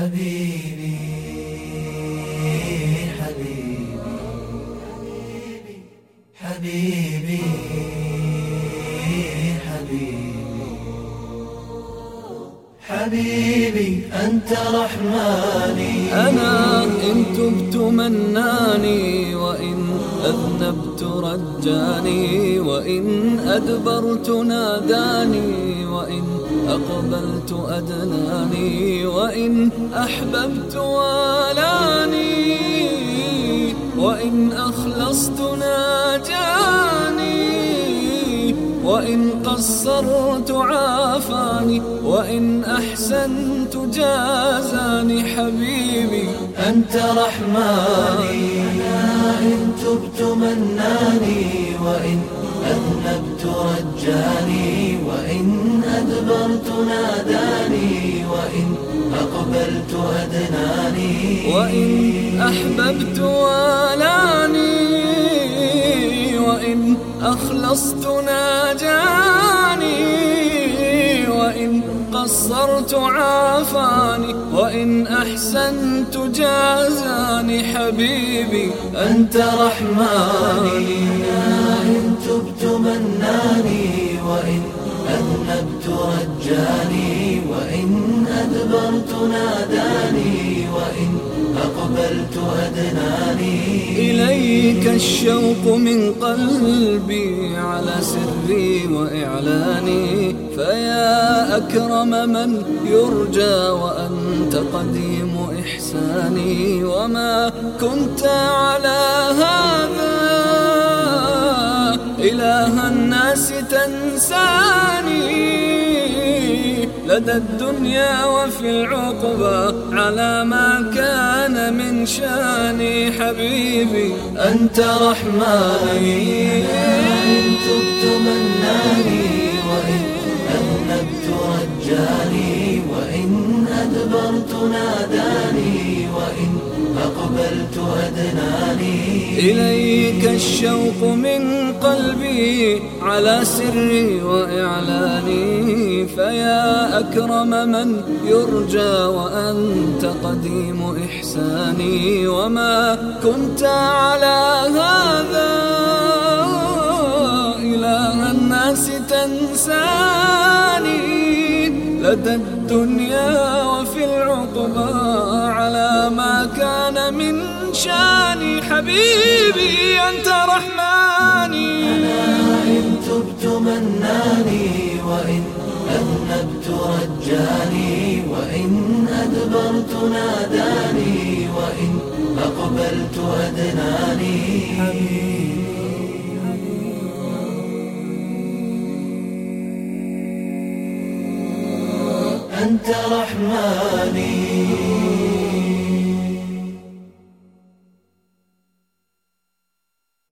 حبيبي حبيبي حبيبي حبيبي. حبيبي أنت رحماني. أنا إن تبت مناني وإن أذنبت رجاني وإن أدبرت ناداني وإن أقبلت أدناني وإن أحببت والاني وإن أخلصت ناجاني وإن قصرت عافاني وإن أحسنت جازاني حبيبي أنت رحماني. إن تبت مناني وإن أذنبت رجاني وإن أدبرت ناداني وإن أقبلت أدناني. وإن أحببت والاني أخلصت ناجاني وإن قصرت عافاني وإن أحسنت جازاني حبيبي أنت رحماني. إن تبت مناني وإن أذنبت رجاني وإن أدبرت ناداني وإن أقبلت أدناني. إليك الشوق من قلبي على سري وإعلاني. فيا أكرم من يرجى وأنت قديم إحساني. وما كنت على هذا إله الناس تنساني. لدى الدنيا وفي العقبى على ما كان من شاني حبيبي. أنت رحماني. إن تبت مناني وإن أذنبت رجاني وإن أدبرت ناداني أقبلت أدناني إليك الشوق من قلبي على سري وإعلاني فيا أكرم من يرجى وأنت قديم إحساني وما كنت على هذا إله الناس تنساني. لدى الدنيا وفي العقبى على ما كان من شاني حبيبي أنت رحماني. إن تبت مناني وإن أذنبت رجاني وإن أدبرت ناداني وإن أقبلت أدناني. أنت رحماني.